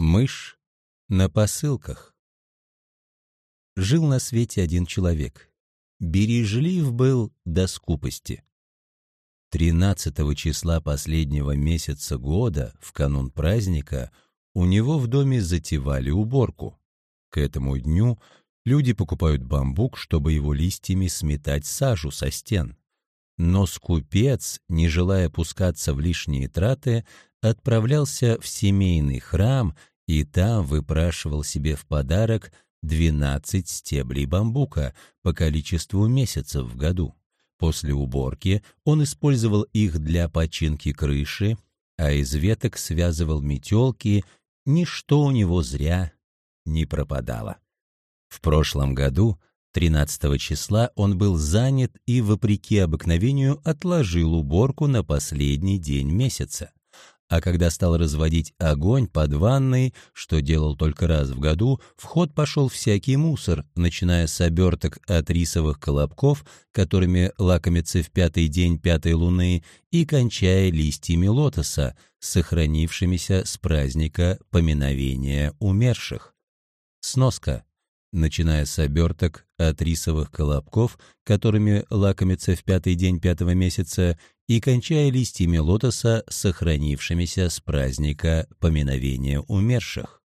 Мышь на посылках. Жил на свете один человек. Бережлив был до скупости. Тринадцатого числа последнего месяца года, в канун праздника, у него в доме затевали уборку. К этому дню люди покупают бамбук, чтобы его листьями сметать сажу со стен. Но скупец, не желая пускаться в лишние траты, отправлялся в семейный храм и там выпрашивал себе в подарок 12 стеблей бамбука по количеству месяцев в году. После уборки он использовал их для починки крыши, а из веток связывал метелки, ничто у него зря не пропадало. В прошлом году 13 числа он был занят и, вопреки обыкновению, отложил уборку на последний день месяца. А когда стал разводить огонь под ванной, что делал только раз в году, в ход пошел всякий мусор, начиная с оберток от рисовых колобков, которыми лакомятся в пятый день пятой луны, и кончая листьями лотоса, сохранившимися с праздника поминовения умерших. Сноска начиная с оберток от рисовых колобков, которыми лакомится в пятый день пятого месяца, и кончая листьями лотоса, сохранившимися с праздника поминовения умерших.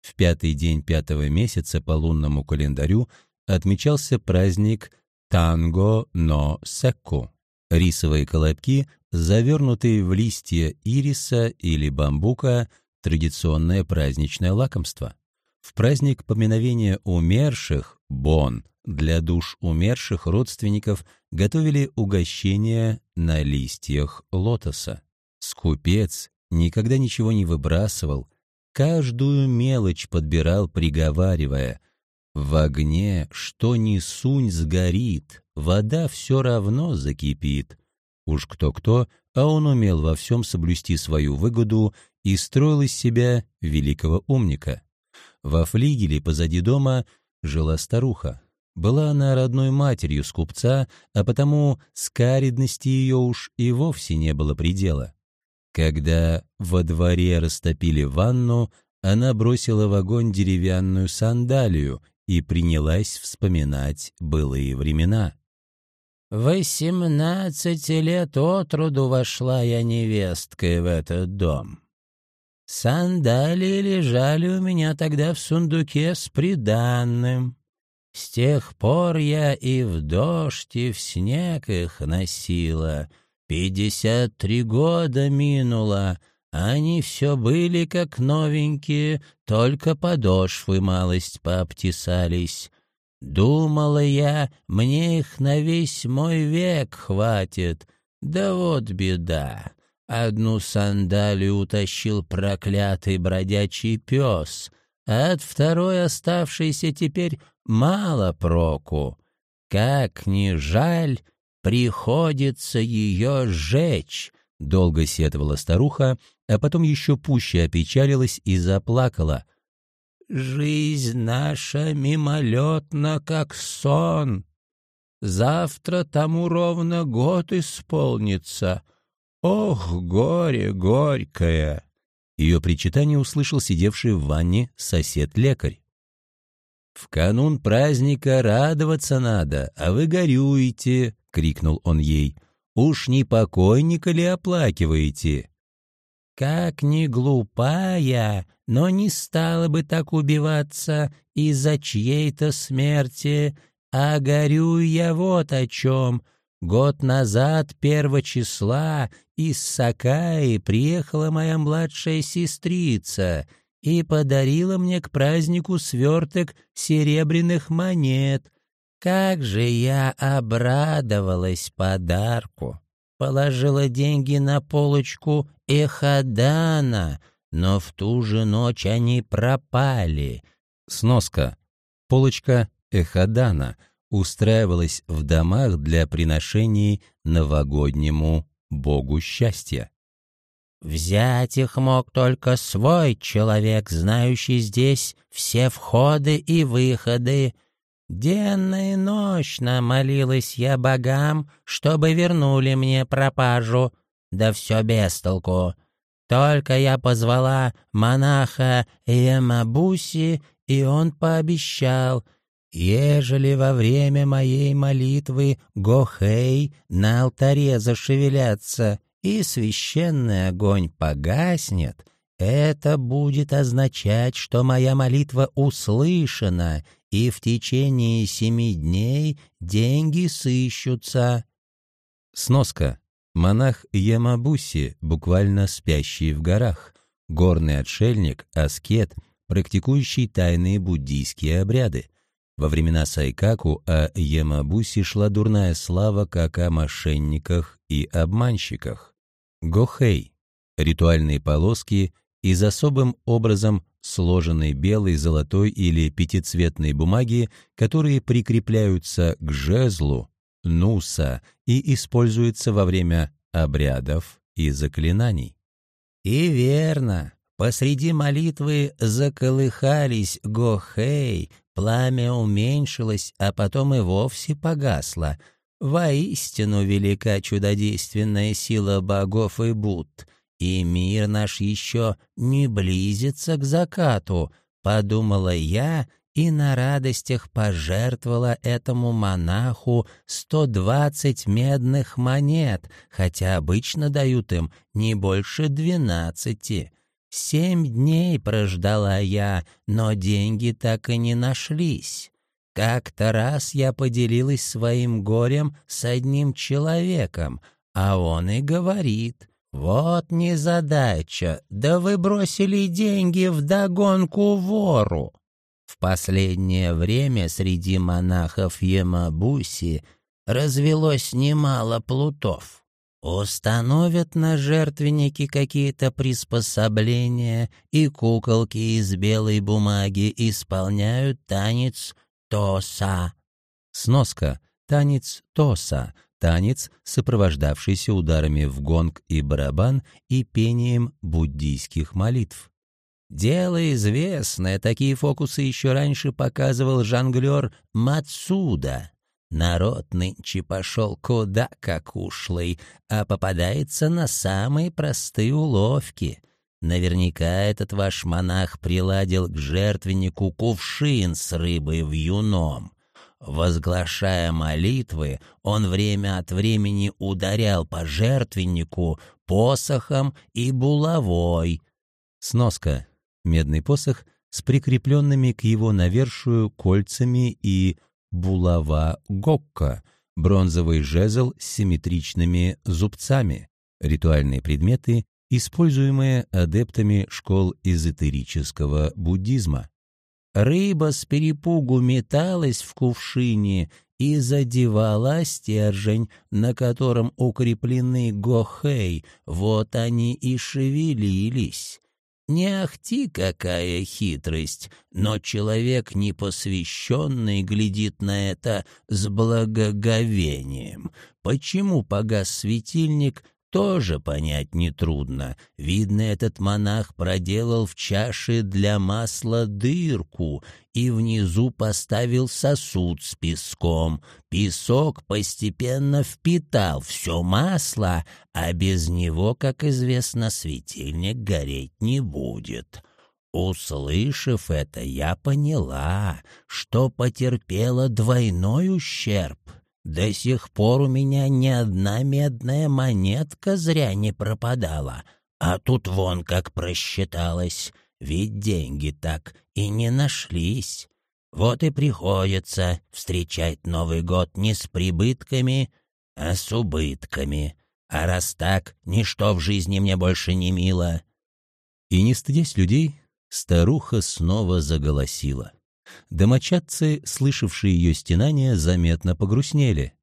В пятый день пятого месяца по лунному календарю отмечался праздник Танго но Секку. Рисовые колобки, завернутые в листья ириса или бамбука, традиционное праздничное лакомство. В праздник поминовения умерших, Бон, для душ умерших родственников готовили угощения на листьях лотоса. Скупец никогда ничего не выбрасывал, каждую мелочь подбирал, приговаривая «В огне что ни сунь сгорит, вода все равно закипит». Уж кто-кто, а он умел во всем соблюсти свою выгоду и строил из себя великого умника. Во флигеле позади дома жила старуха. Была она родной матерью скупца, а потому скаридности ее уж и вовсе не было предела. Когда во дворе растопили ванну, она бросила в огонь деревянную сандалию и принялась вспоминать былые времена. «Восемнадцати лет от роду вошла я невесткой в этот дом. Сандалии лежали у меня тогда в сундуке с приданным. С тех пор я и в дождь, и в снег их носила. Пятьдесят три года минуло, они все были как новенькие, только подошвы малость пообтесались. Думала я, мне их на весь мой век хватит, да вот беда. Одну сандалию утащил проклятый бродячий пес, от второй оставшейся теперь мало проку. Как ни жаль, приходится ее сжечь, — долго сетовала старуха, а потом еще пуще опечалилась и заплакала. «Жизнь наша мимолетна, как сон. Завтра тому ровно год исполнится». «Ох, горе горькое!» Ее причитание услышал сидевший в ванне сосед-лекарь. «В канун праздника радоваться надо, а вы горюете!» — крикнул он ей. «Уж не покойника ли оплакиваете?» «Как ни глупая, но не стала бы так убиваться из-за чьей-то смерти, а горюю я вот о чем!» Год назад, первого числа, из Сакаи приехала моя младшая сестрица и подарила мне к празднику сверток серебряных монет. Как же я обрадовалась подарку! Положила деньги на полочку Эхадана, но в ту же ночь они пропали. Сноска. Полочка Эхадана — устраивалась в домах для приношений новогоднему богу счастья. Взять их мог только свой человек, знающий здесь все входы и выходы. Денно и ночно молилась я богам, чтобы вернули мне пропажу, да все без толку. Только я позвала монаха Ямабуси, и он пообещал, ежели во время моей молитвы Гохей на алтаре зашевелятся и священный огонь погаснет, это будет означать, что моя молитва услышана, и в течение семи дней деньги сыщутся. Сноска. Монах Ямабуси, буквально спящий в горах, горный отшельник, аскет, практикующий тайные буддийские обряды. Во времена Сайкаку о Ямабуси шла дурная слава как о мошенниках и обманщиках. Гохей — ритуальные полоски из особым образом сложенной белой, золотой или пятицветной бумаги, которые прикрепляются к жезлу, нуса и используются во время обрядов и заклинаний. И верно, посреди молитвы заколыхались гохей, пламя уменьшилось, а потом и вовсе погасло. Воистину велика чудодейственная сила богов и Будд — и мир наш еще не близится к закату, подумала я и на радостях пожертвовала этому монаху сто двадцать медных монет, хотя обычно дают им не больше двенадцати. Семь дней прождала я, но деньги так и не нашлись. Как-то раз я поделилась своим горем с одним человеком, а он и говорит, «Вот незадача, да вы бросили деньги в догонку вору!» В последнее время среди монахов Ямабуси развелось немало плутов. Установят на жертвенники какие-то приспособления, и куколки из белой бумаги исполняют танец Тоса. Сноска. Танец Тоса танец, сопровождавшийся ударами в гонг и барабан и пением буддийских молитв. Дело известное, такие фокусы еще раньше показывал жонглер Мацуда. Народ нынче пошел куда как ушлый, а попадается на самые простые уловки. Наверняка этот ваш монах приладил к жертвеннику кувшин с рыбой в юном. Возглашая молитвы, он время от времени ударял по жертвеннику посохом и булавой. Сноска. Медный посох с прикрепленными к его навершию кольцами и булава гокка, бронзовый жезл с симметричными зубцами, ритуальные предметы, используемые адептами школ эзотерического буддизма. Рыба с перепугу металась в кувшине и задевала стержень, на котором укреплены гохей, вот они и шевелились. Не ахти какая хитрость, но человек непосвященный глядит на это с благоговением. Почему погас светильник, тоже понять нетрудно. Видно, этот монах проделал в чаше для масла дырку и внизу поставил сосуд с песком. Песок постепенно впитал все масло, а без него, как известно, светильник гореть не будет. Услышав это, я поняла, что потерпела двойной ущерб — до сих пор у меня ни одна медная монетка зря не пропадала, а тут вон как просчиталась, ведь деньги так и не нашлись. Вот и приходится встречать Новый год не с прибытками, а с убытками. А раз так, ничто в жизни мне больше не мило. И не стыдясь людей, старуха снова заголосила. Домочадцы, слышавшие ее стенания, заметно погрустнели.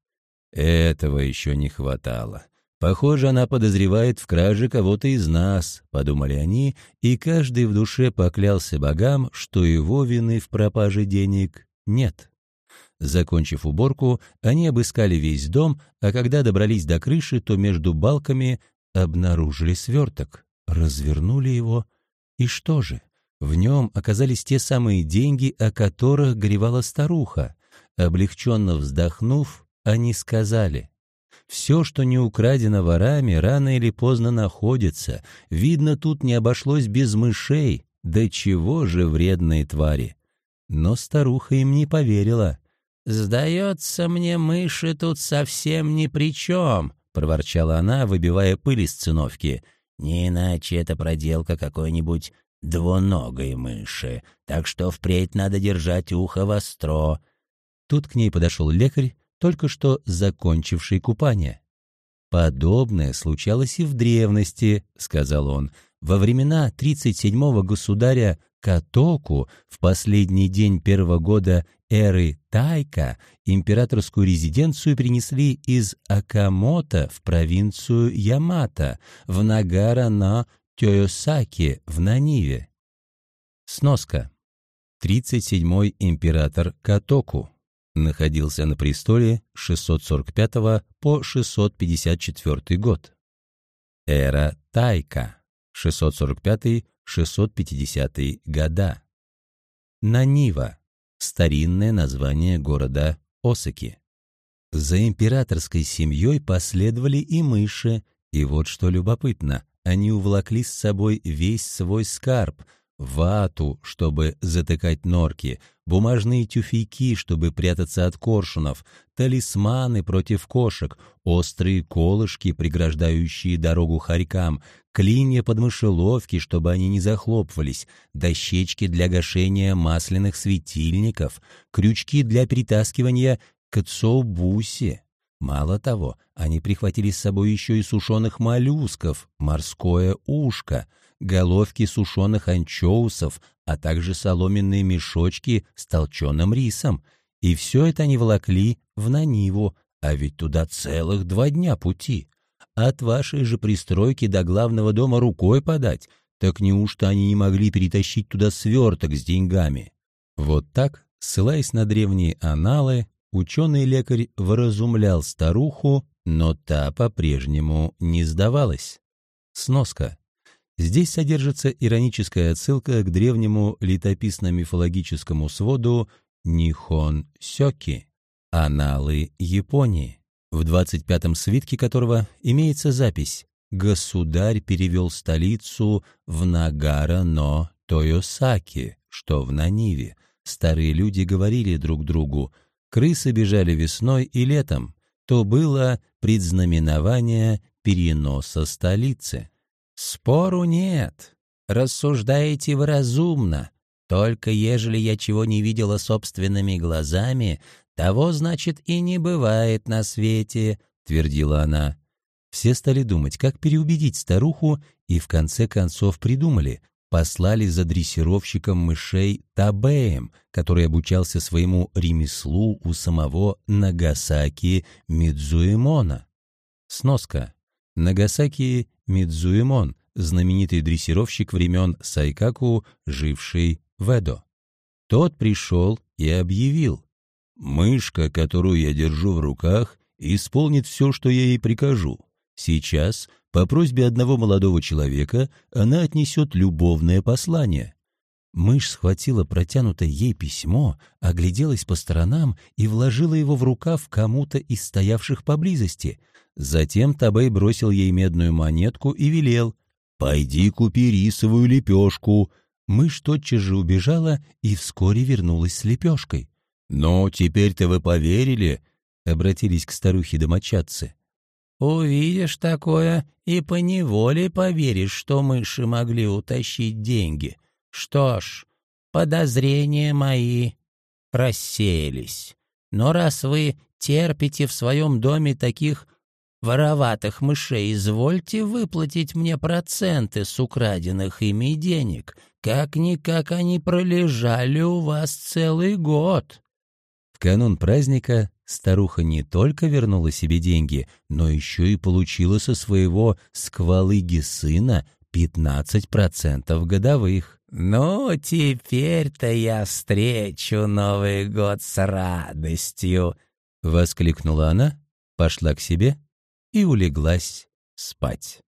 «Этого еще не хватало. Похоже, она подозревает в краже кого-то из нас», — подумали они, и каждый в душе поклялся богам, что его вины в пропаже денег нет. Закончив уборку, они обыскали весь дом, а когда добрались до крыши, то между балками обнаружили сверток, развернули его. И что же? В нем оказались те самые деньги, о которых горевала старуха. Облегченно вздохнув, они сказали, Все, что не украдено ворами, рано или поздно находится. Видно, тут не обошлось без мышей. Да чего же вредные твари! Но старуха им не поверила. «Сдается мне, мыши тут совсем ни при чем», — проворчала она, выбивая пыль из циновки. «Не иначе это проделка какой-нибудь двуногой мыши, так что впредь надо держать ухо востро». Тут к ней подошел лекарь, только что закончивший купание. «Подобное случалось и в древности», — сказал он. «Во времена 37-го государя Катоку в последний день первого года эры Тайка императорскую резиденцию перенесли из Акамото в провинцию Ямато, в Нагара на Тёйосаки в Наниве. Сноска. 37-й император Катоку находился на престоле с 645 по 654 год. Эра Тайка 645-650 года. Нанива старинное название города Осаки. За императорской семьей последовали и мыши, и вот что любопытно, они увлакли с собой весь свой скарб — вату, чтобы затыкать норки, бумажные тюфяки, чтобы прятаться от коршунов, талисманы против кошек, острые колышки, преграждающие дорогу хорькам, клинья под мышеловки, чтобы они не захлопывались, дощечки для гашения масляных светильников, крючки для перетаскивания кацоубуси. Мало того, они прихватили с собой еще и сушеных моллюсков, морское ушко — головки сушеных анчоусов, а также соломенные мешочки с толченым рисом. И все это они волокли в Наниву, а ведь туда целых два дня пути. От вашей же пристройки до главного дома рукой подать, так неужто они не могли перетащить туда сверток с деньгами? Вот так, ссылаясь на древние аналы, ученый-лекарь выразумлял старуху, но та по-прежнему не сдавалась. Сноска. Здесь содержится ироническая отсылка к древнему летописно-мифологическому своду Нихон Сёки «Аналы Японии», в 25-м свитке которого имеется запись «Государь перевел столицу в Нагара-но Тойосаки», что в Наниве. Старые люди говорили друг другу, крысы бежали весной и летом, то было предзнаменование переноса столицы. «Спору нет. Рассуждаете вы разумно. Только ежели я чего не видела собственными глазами, того, значит, и не бывает на свете», — твердила она. Все стали думать, как переубедить старуху, и в конце концов придумали. Послали за дрессировщиком мышей Табеем, который обучался своему ремеслу у самого Нагасаки Мидзуэмона. Сноска. Нагасаки Мидзуэмон, знаменитый дрессировщик времен Сайкаку, живший в Эдо. Тот пришел и объявил. «Мышка, которую я держу в руках, исполнит все, что я ей прикажу. Сейчас, по просьбе одного молодого человека, она отнесет любовное послание». Мышь схватила протянутое ей письмо, огляделась по сторонам и вложила его в рукав кому-то из стоявших поблизости — Затем Табей бросил ей медную монетку и велел «Пойди купи рисовую лепешку». Мышь тотчас же убежала и вскоре вернулась с лепешкой. «Но теперь-то вы поверили?» — обратились к старухе домочадцы. «Увидишь такое и поневоле поверишь, что мыши могли утащить деньги. Что ж, подозрения мои рассеялись. Но раз вы терпите в своем доме таких вороватых мышей, извольте выплатить мне проценты с украденных ими денег. Как-никак они пролежали у вас целый год». В канун праздника старуха не только вернула себе деньги, но еще и получила со своего сквалыги сына 15% годовых. «Ну, теперь-то я встречу Новый год с радостью!» — воскликнула она, пошла к себе и улеглась спать.